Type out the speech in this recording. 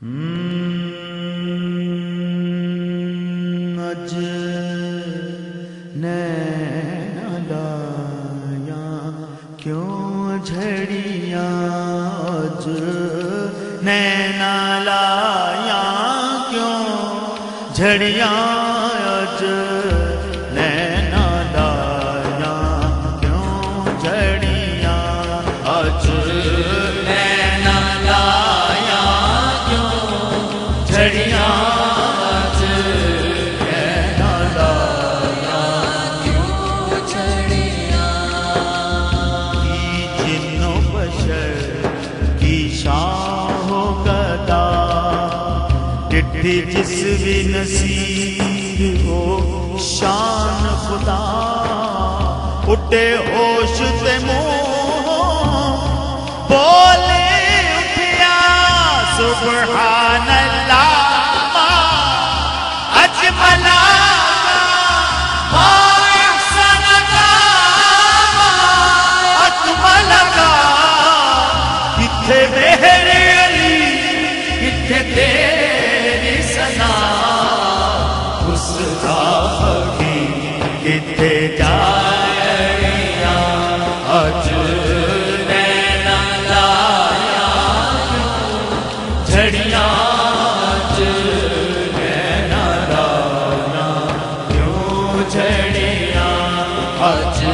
اج کیوں جھڑیاں اج نینا لایا کیوں جھڑیاں اج نینا لایا کیوں جھڑیاں جس بھی نصیر ہو شان خدا۔ اٹھے ہوش تے منہ۔ بولے اٹھیا سبحان کہ تیری سزا اس کا فقی کتے جایا لایا جھڑیاں اج کیوں جھڑیاں اج